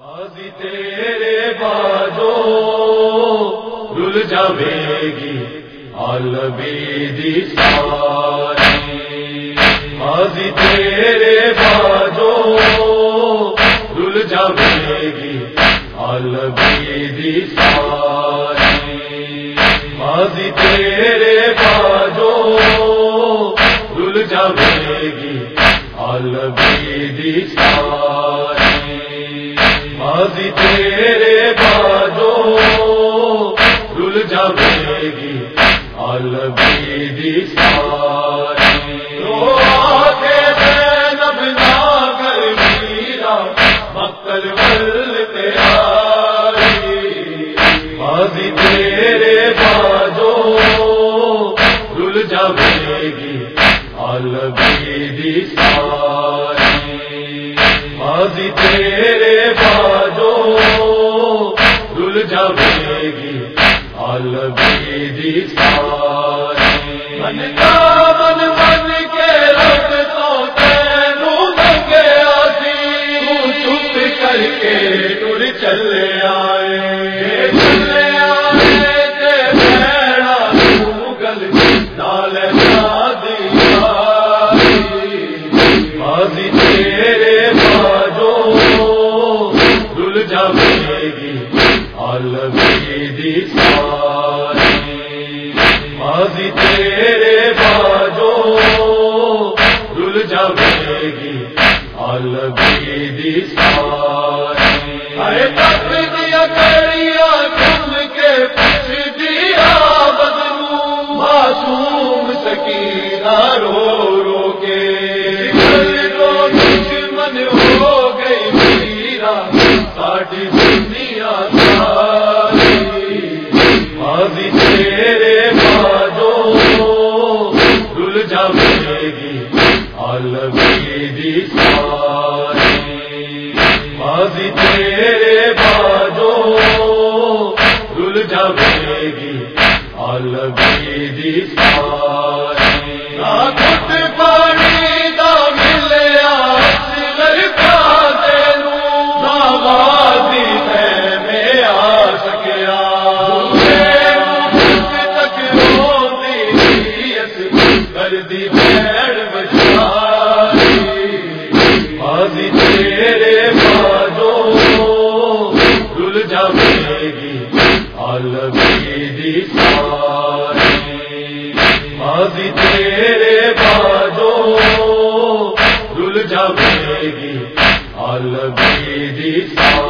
ماضی تیرے باجو رل جاوے گی البیدی ساری۔ ماضی تیرے باجو رل جاوے گی البیدی ساری۔ ماضی تیرے باجو رل جاوے گی البیدی ساری۔ ماضی تیرے باجو رل جاوے گی البیدی ساری میرا مکل تیرے باجو رل جاوے گی البیدی ساری۔ ماضی تیرے جاوے گی البیدی ساری۔ من کا من من کے رب تو تینوں لگے آسی۔ چپ کر کے ٹر چلے آئے۔ ماضی تیرے باجو دل جاوے گی البیدی ساری۔ ارے دیا تم کے پوچھ دیا بدلو معصوم سکینہ رو دل جاوے گی البیدی ساری پانی دا ملے آسل کا دینو نوازی ہے، میں آ سکیا۔ تک روتی کر دی بھیڑ ماضی تیرے باجو جاوے گی البیدی ساری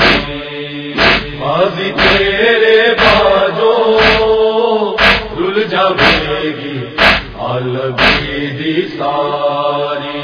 ماضی تیرے باجو رل جاوے گی الگ دی ساری۔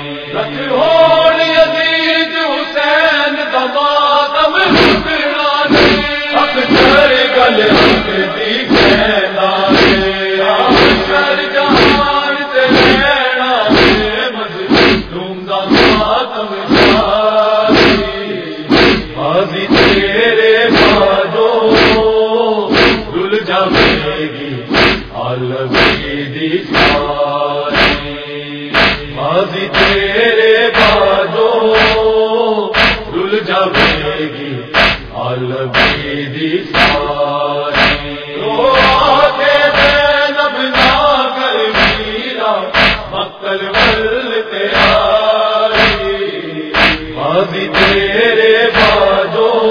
ماضی تیرے باجو دل جاوے گی البیدی ساری تیاری۔ تیرے باجو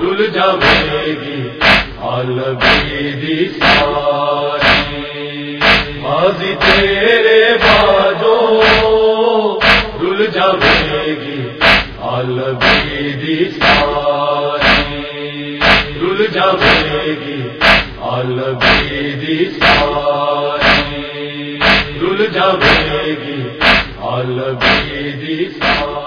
دل جاوے گی البیدی ساری۔ دل گی البیدی ساری۔ دل جاوے گی البیدی ساری۔ دل جاوے گی البیدی ساری۔